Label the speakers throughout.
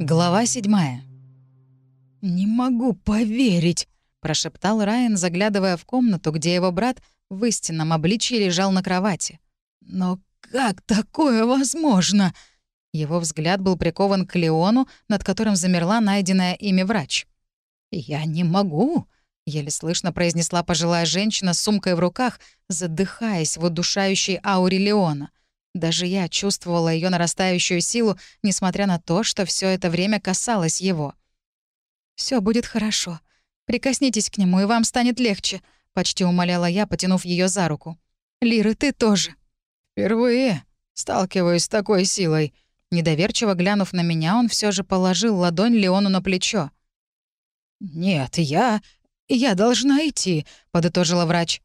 Speaker 1: Глава седьмая. «Не могу поверить», — прошептал Райан, заглядывая в комнату, где его брат в истинном обличье лежал на кровати. «Но как такое возможно?» Его взгляд был прикован к Леону, над которым замерла найденная ими врач. «Я не могу», — еле слышно произнесла пожилая женщина с сумкой в руках, задыхаясь в удушающей ауре Леона. Даже я чувствовала ее нарастающую силу, несмотря на то, что все это время касалось его. Все будет хорошо. Прикоснитесь к нему, и вам станет легче», — почти умоляла я, потянув ее за руку. «Лир, и ты тоже».
Speaker 2: «Впервые сталкиваюсь с такой силой».
Speaker 1: Недоверчиво глянув на меня, он все же положил ладонь Леону на плечо.
Speaker 2: «Нет, я... я должна идти», — подытожила врач.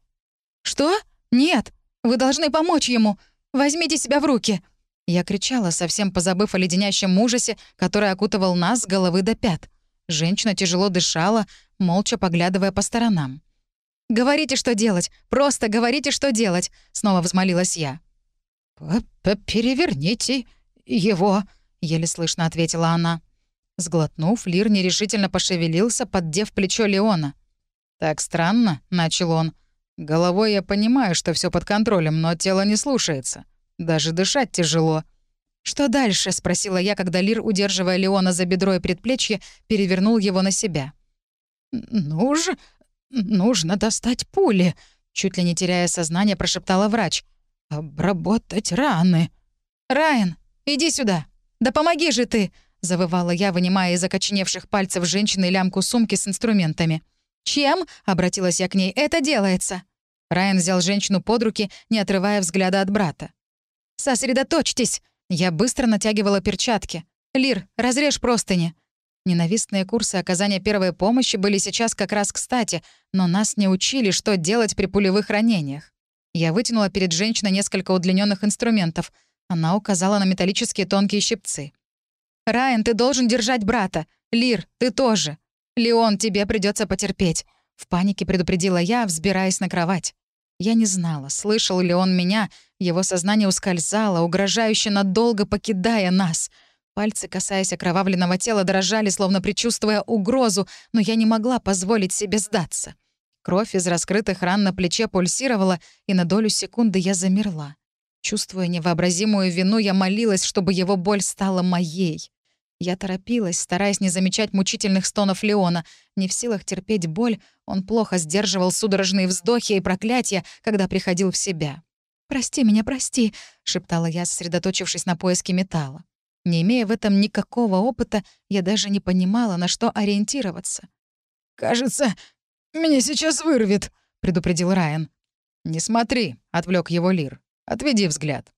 Speaker 1: «Что? Нет! Вы должны помочь ему! Возьмите себя в руки!» Я кричала, совсем позабыв о леденящем ужасе, который окутывал нас с головы до пят. Женщина тяжело дышала, молча поглядывая по сторонам. «Говорите, что делать! Просто говорите, что делать!» — снова взмолилась я.
Speaker 2: «Переверните его», — еле слышно ответила она.
Speaker 1: Сглотнув, Лир нерешительно пошевелился, поддев плечо Леона.
Speaker 2: «Так странно», — начал он. «Головой я понимаю, что все под контролем, но тело не слушается. Даже дышать тяжело».
Speaker 1: «Что дальше?» — спросила я, когда Лир, удерживая Леона за бедро и предплечье, перевернул его на себя.
Speaker 2: «Нуж... нужно достать пули», — чуть ли не теряя сознание, прошептала врач. «Обработать раны».
Speaker 1: «Райан, иди сюда! Да помоги же ты!» — завывала я, вынимая из окоченевших пальцев женщины лямку сумки с инструментами. «Чем?» — обратилась я к ней. «Это делается!» Райан взял женщину под руки, не отрывая взгляда от брата. «Сосредоточьтесь!» Я быстро натягивала перчатки. «Лир, разрежь простыни!» Ненавистные курсы оказания первой помощи были сейчас как раз кстати, но нас не учили, что делать при пулевых ранениях. Я вытянула перед женщиной несколько удлиненных инструментов. Она указала на металлические тонкие щипцы. «Райан, ты должен держать брата. Лир, ты тоже. Леон, тебе придется потерпеть», — в панике предупредила я, взбираясь на кровать. Я не знала, слышал ли он меня, его сознание ускользало, угрожающе надолго покидая нас. Пальцы, касаясь окровавленного тела, дрожали, словно предчувствуя угрозу, но я не могла позволить себе сдаться. Кровь из раскрытых ран на плече пульсировала, и на долю секунды я замерла. Чувствуя невообразимую вину, я молилась, чтобы его боль стала моей. Я торопилась, стараясь не замечать мучительных стонов Леона. Не в силах терпеть боль, он плохо сдерживал судорожные вздохи и проклятия, когда приходил в себя. «Прости меня, прости», — шептала я, сосредоточившись на поиске металла. Не имея в этом никакого опыта, я даже не понимала, на что ориентироваться.
Speaker 2: «Кажется, меня сейчас вырвет», — предупредил Райан. «Не смотри», — отвлек его Лир. «Отведи взгляд».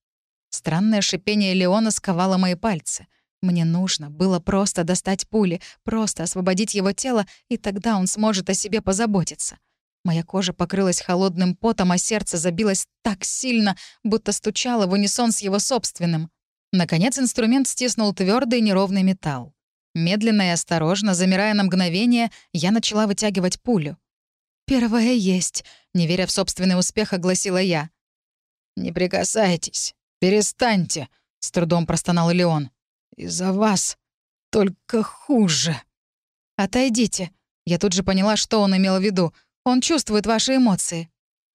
Speaker 1: Странное шипение Леона сковало мои пальцы. Мне нужно было просто достать пули, просто освободить его тело, и тогда он сможет о себе позаботиться. Моя кожа покрылась холодным потом, а сердце забилось так сильно, будто стучало в унисон с его собственным. Наконец инструмент стиснул твердый неровный металл. Медленно и осторожно, замирая на мгновение, я начала вытягивать пулю. «Первая есть», — не веря в собственный успех, огласила я.
Speaker 2: «Не прикасайтесь, перестаньте», — с трудом простонал Леон. Из-за вас только хуже».
Speaker 1: «Отойдите». Я тут же поняла, что он имел в виду. Он чувствует ваши эмоции.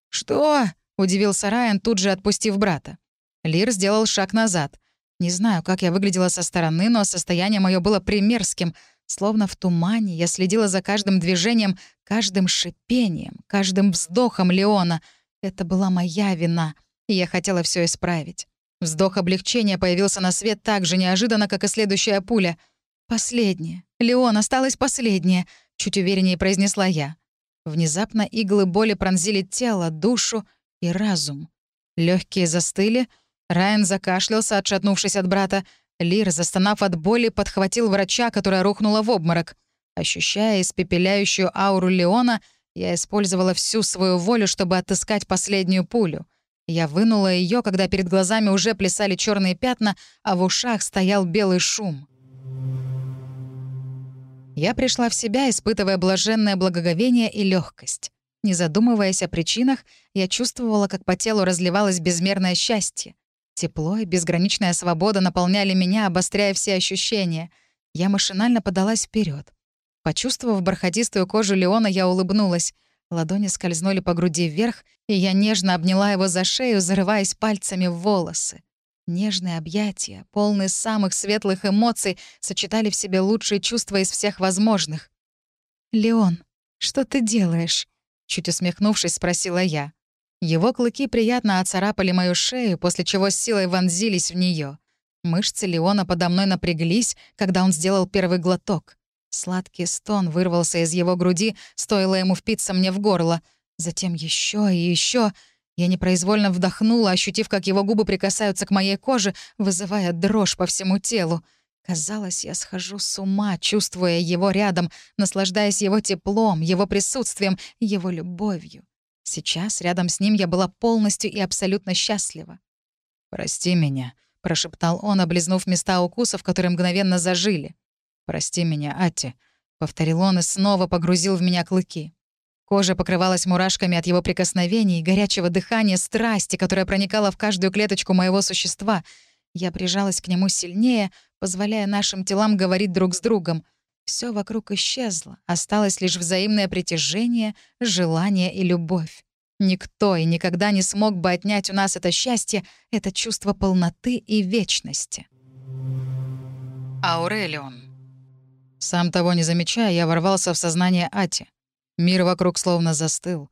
Speaker 2: «Что?»
Speaker 1: — удивился Райан, тут же отпустив брата. Лир сделал шаг назад. Не знаю, как я выглядела со стороны, но состояние мое было примерским. Словно в тумане я следила за каждым движением, каждым шипением, каждым вздохом Леона. Это была моя вина, и я хотела все исправить. Вздох облегчения появился на свет так же неожиданно, как и следующая пуля. «Последняя. Леон, осталось последнее», — чуть увереннее произнесла я. Внезапно иглы боли пронзили тело, душу и разум. Легкие застыли. Райан закашлялся, отшатнувшись от брата. Лир, застонав от боли, подхватил врача, которая рухнула в обморок. Ощущая испепеляющую ауру Леона, я использовала всю свою волю, чтобы отыскать последнюю пулю. Я вынула ее, когда перед глазами уже плясали черные пятна, а в ушах стоял белый шум. Я пришла в себя, испытывая блаженное благоговение и легкость. Не задумываясь о причинах, я чувствовала, как по телу разливалось безмерное счастье. Тепло и безграничная свобода наполняли меня, обостряя все ощущения. Я машинально подалась вперед. Почувствовав бархатистую кожу Леона, я улыбнулась. Ладони скользнули по груди вверх, и я нежно обняла его за шею, зарываясь пальцами в волосы. Нежные объятия, полные самых светлых эмоций, сочетали в себе лучшие чувства из всех возможных. «Леон, что ты делаешь?» — чуть усмехнувшись, спросила я. Его клыки приятно оцарапали мою шею, после чего силой вонзились в нее. Мышцы Леона подо мной напряглись, когда он сделал первый глоток. Сладкий стон вырвался из его груди, стоило ему впиться мне в горло. Затем еще и еще. Я непроизвольно вдохнула, ощутив, как его губы прикасаются к моей коже, вызывая дрожь по всему телу. Казалось, я схожу с ума, чувствуя его рядом, наслаждаясь его теплом, его присутствием, его любовью. Сейчас рядом с ним я была полностью и абсолютно счастлива.
Speaker 2: «Прости меня», — прошептал он, облизнув места укусов, которые мгновенно зажили. «Прости меня, Ати», — повторил он и снова погрузил в меня клыки. Кожа покрывалась мурашками от его прикосновений, горячего дыхания, страсти, которая проникала в каждую клеточку моего существа. Я прижалась к нему сильнее, позволяя нашим телам говорить друг с другом. Все вокруг исчезло, осталось лишь взаимное притяжение, желание и любовь. Никто и никогда не смог бы отнять у нас это счастье, это чувство полноты и вечности. Аурелион. Сам того не замечая, я ворвался в сознание Ати. Мир вокруг словно застыл.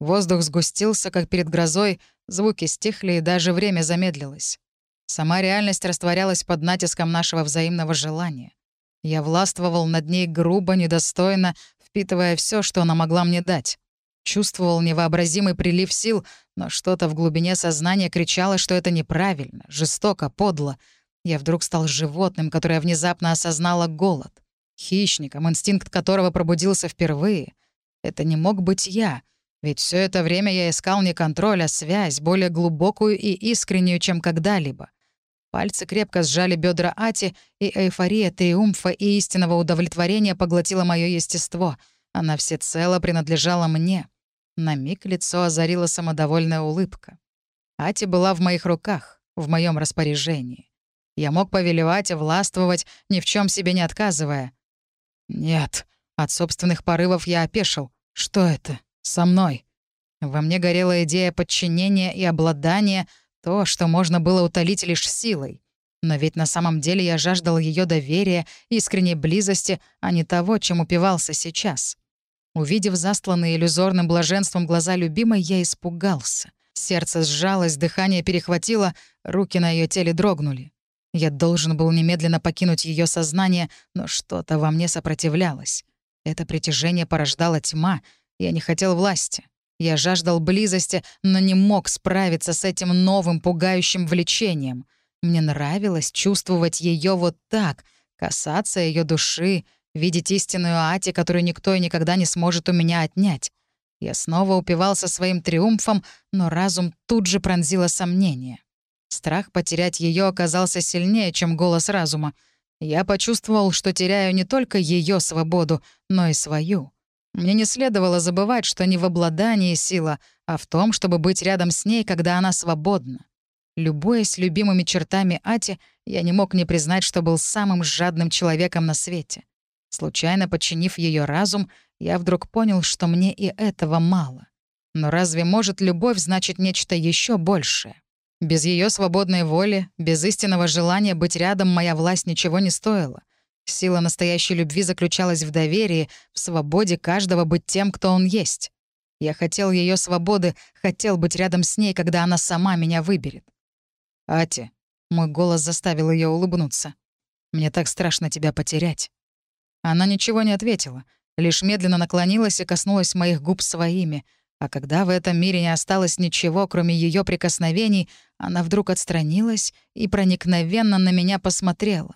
Speaker 2: Воздух сгустился, как перед грозой, звуки стихли, и даже время замедлилось. Сама реальность растворялась под натиском нашего взаимного желания. Я властвовал над ней грубо, недостойно, впитывая все, что она могла мне дать. Чувствовал невообразимый прилив сил, но что-то в глубине сознания кричало, что это неправильно, жестоко, подло. Я вдруг стал животным, которое внезапно осознало голод хищником, инстинкт которого пробудился впервые. Это не мог быть я, ведь все это время я искал не контроль, а связь, более глубокую и искреннюю, чем когда-либо. Пальцы крепко сжали бедра Ати, и эйфория триумфа и истинного удовлетворения поглотила мое естество. Она всецело принадлежала мне. На миг лицо озарила самодовольная улыбка. Ати была в моих руках, в моем распоряжении. Я мог повелевать и властвовать, ни в чем себе не отказывая. Нет. От собственных порывов я опешил. Что это? Со мной. Во мне горела идея подчинения и обладания, то, что можно было утолить лишь силой. Но ведь на самом деле я жаждал ее доверия, искренней близости, а не того, чем упивался сейчас. Увидев застланные иллюзорным блаженством глаза любимой, я испугался. Сердце сжалось, дыхание перехватило, руки на ее теле дрогнули. Я должен был немедленно покинуть ее сознание, но что-то во мне сопротивлялось. Это притяжение порождало тьма. Я не хотел власти. Я жаждал близости, но не мог справиться с этим новым пугающим влечением. Мне нравилось чувствовать ее вот так, касаться ее души, видеть истинную Ати, которую никто и никогда не сможет у меня отнять. Я снова упивался своим триумфом, но разум тут же пронзило сомнение. Страх потерять ее оказался сильнее, чем голос разума. Я почувствовал, что теряю не только ее свободу, но и свою. Мне не следовало забывать, что не в обладании сила, а в том, чтобы быть рядом с ней, когда она свободна. Любуясь любимыми чертами Ати, я не мог не признать, что был самым жадным человеком на свете. Случайно подчинив ее разум, я вдруг понял, что мне и этого мало. Но разве может любовь значить нечто еще большее? Без ее свободной воли, без истинного желания быть рядом моя власть ничего не стоила. Сила настоящей любви заключалась в доверии, в свободе каждого быть тем, кто он есть. Я хотел ее свободы, хотел быть рядом с ней, когда она сама меня выберет. «Ати», — мой голос заставил ее улыбнуться, — «мне так страшно тебя потерять». Она ничего не ответила, лишь медленно наклонилась и коснулась моих губ своими — а когда в этом мире не осталось ничего, кроме ее прикосновений, она вдруг отстранилась и проникновенно на меня посмотрела.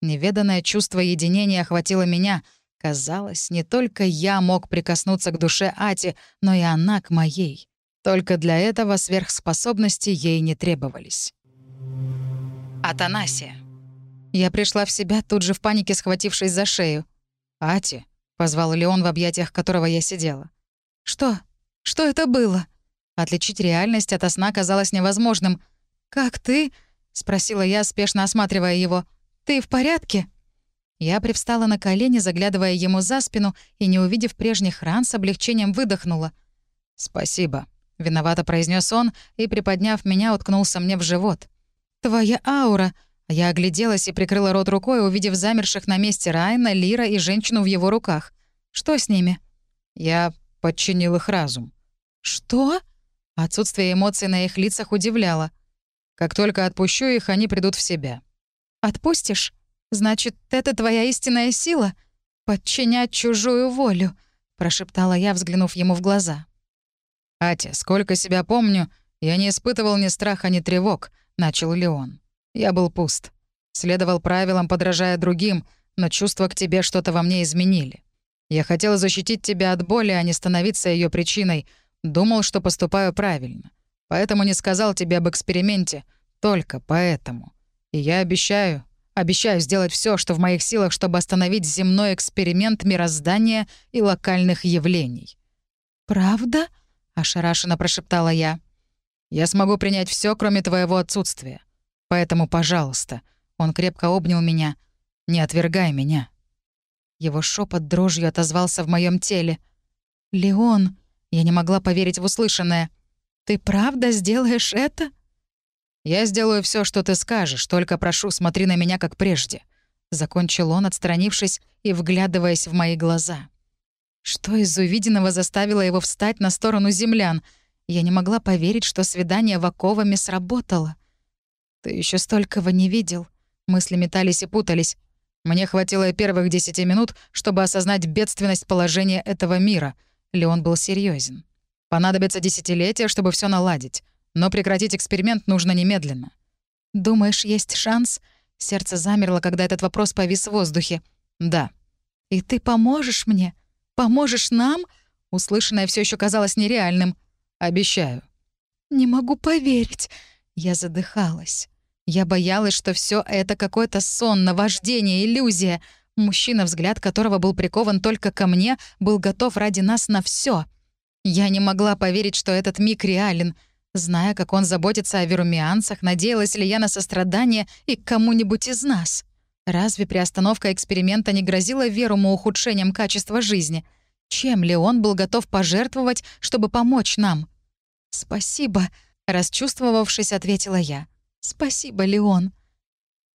Speaker 2: Неведанное чувство единения охватило меня. Казалось, не только я мог прикоснуться к душе Ати, но и она к моей. Только для этого сверхспособности ей не требовались. Атанасия. Я пришла в себя, тут же в панике схватившись за шею. «Ати», — позвал Леон, в объятиях которого я сидела. «Что?» Что это было? Отличить реальность от сна казалось невозможным. «Как ты?» — спросила я, спешно осматривая его. «Ты в порядке?»
Speaker 1: Я привстала на колени, заглядывая ему за спину, и, не увидев прежних ран, с облегчением выдохнула.
Speaker 2: «Спасибо», — виновато произнес он и, приподняв меня, уткнулся мне в живот.
Speaker 1: «Твоя аура!» Я огляделась и прикрыла рот рукой, увидев замерших на месте Райна, Лира и женщину в его руках. «Что с ними?»
Speaker 2: «Я подчинил их разум».
Speaker 1: «Что?» Отсутствие эмоций на их лицах удивляло.
Speaker 2: «Как только отпущу их, они придут в себя».
Speaker 1: «Отпустишь? Значит, это твоя истинная сила? Подчинять чужую волю?» — прошептала я, взглянув ему в глаза.
Speaker 2: «Атя, сколько себя помню, я не испытывал ни страха, ни тревог», — начал Леон. «Я был пуст. Следовал правилам, подражая другим, но чувства к тебе что-то во мне изменили. Я хотел защитить тебя от боли, а не становиться ее причиной. Думал, что поступаю правильно. Поэтому не сказал тебе об эксперименте. Только поэтому. И я обещаю, обещаю сделать все, что в моих силах, чтобы остановить земной эксперимент мироздания и локальных явлений».
Speaker 1: «Правда?» — ошарашенно прошептала я.
Speaker 2: «Я смогу принять все, кроме твоего отсутствия. Поэтому, пожалуйста». Он крепко обнял меня. «Не отвергай меня».
Speaker 1: Его шепот дрожью отозвался в моем теле. «Леон!» Я не могла поверить в услышанное. «Ты правда сделаешь это?»
Speaker 2: «Я сделаю все, что ты скажешь, только прошу, смотри на меня, как прежде», — закончил он, отстранившись и вглядываясь в мои глаза.
Speaker 1: Что из увиденного заставило его встать на сторону землян? Я не могла поверить, что свидание в оковами сработало. «Ты еще столького не видел». Мысли метались и путались.
Speaker 2: Мне хватило первых десяти минут, чтобы осознать бедственность положения этого мира. Леон был серьезен. Понадобится десятилетия, чтобы все наладить. Но прекратить эксперимент нужно немедленно.
Speaker 1: «Думаешь, есть шанс?» Сердце замерло, когда этот вопрос повис в воздухе.
Speaker 2: «Да».
Speaker 1: «И ты поможешь мне?» Поможешь нам?» Услышанное все еще казалось нереальным.
Speaker 2: «Обещаю».
Speaker 1: «Не могу поверить». Я задыхалась. Я боялась, что все это какой-то сон, наваждение, иллюзия. Мужчина, взгляд которого был прикован только ко мне, был готов ради нас на все. Я не могла поверить, что этот миг реален. Зная, как он заботится о верумианцах, надеялась ли я на сострадание и к кому-нибудь из нас. Разве приостановка эксперимента не грозила Веруму ухудшением качества жизни? Чем ли он был готов пожертвовать, чтобы помочь нам? «Спасибо», — расчувствовавшись, ответила я. «Спасибо, Леон».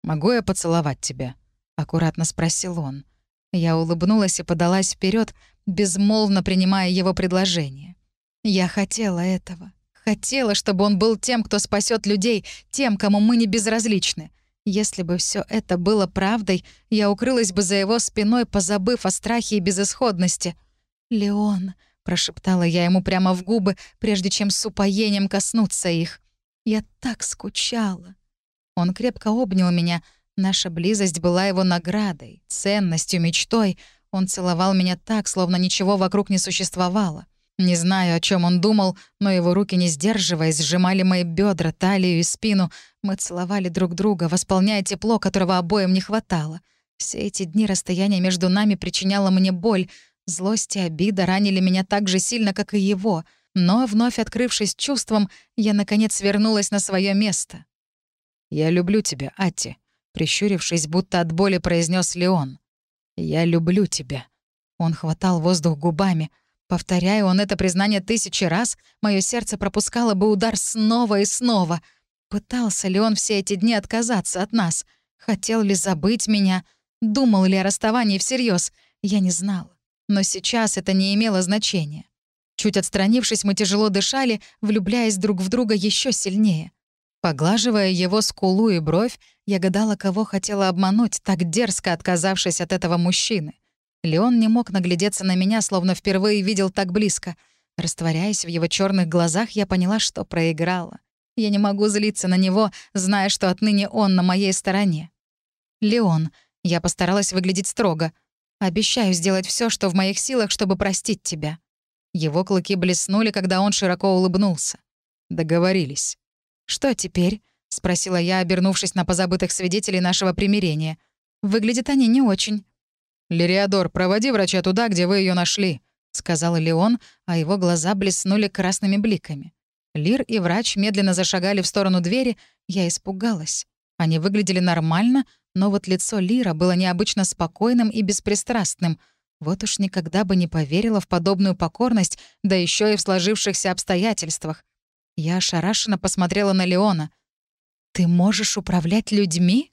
Speaker 2: «Могу я поцеловать тебя?» — аккуратно спросил он.
Speaker 1: Я улыбнулась и подалась вперед, безмолвно принимая его предложение. Я хотела этого. Хотела, чтобы он был тем, кто спасет людей, тем, кому мы не безразличны. Если бы все это было правдой, я укрылась бы за его спиной, позабыв о страхе и безысходности. «Леон», — прошептала я ему прямо в губы, прежде чем с упоением коснуться их. «Я так скучала». Он крепко обнял меня. Наша близость была его наградой, ценностью, мечтой. Он целовал меня так, словно ничего вокруг не существовало. Не знаю, о чем он думал, но его руки, не сдерживаясь, сжимали мои бедра, талию и спину. Мы целовали друг друга, восполняя тепло, которого обоим не хватало. Все эти дни расстояние между нами причиняло мне боль. Злость и обида ранили меня так же сильно, как и его. Но, вновь открывшись чувством, я, наконец, вернулась на свое место.
Speaker 2: «Я люблю тебя, Ати», — прищурившись, будто от боли произнес Леон. «Я люблю тебя».
Speaker 1: Он хватал воздух губами — Повторяя он это признание тысячи раз, мое сердце пропускало бы удар снова и снова. Пытался ли он все эти дни отказаться от нас? Хотел ли забыть меня? Думал ли о расставании всерьез? Я не знала. Но сейчас это не имело значения. Чуть отстранившись, мы тяжело дышали, влюбляясь друг в друга еще сильнее. Поглаживая его скулу и бровь, я гадала, кого хотела обмануть, так дерзко отказавшись от этого мужчины. Леон не мог наглядеться на меня, словно впервые видел так близко. Растворяясь в его черных глазах, я поняла, что проиграла. Я не могу злиться на него, зная, что отныне он на моей стороне. «Леон», — я постаралась выглядеть строго, — «обещаю сделать все, что в моих силах, чтобы простить тебя». Его клыки блеснули, когда он широко улыбнулся.
Speaker 2: «Договорились».
Speaker 1: «Что теперь?» — спросила я, обернувшись на позабытых свидетелей нашего примирения. «Выглядят они не очень».
Speaker 2: «Лириадор, проводи врача туда, где вы ее нашли», — сказал Леон, а его глаза блеснули красными бликами.
Speaker 1: Лир и врач медленно зашагали в сторону двери. Я испугалась. Они выглядели нормально, Но вот лицо Лира было необычно спокойным и беспристрастным. Вот уж никогда бы не поверила в подобную покорность, да еще и в сложившихся обстоятельствах. Я ошарашенно посмотрела на Леона. «Ты можешь управлять людьми?»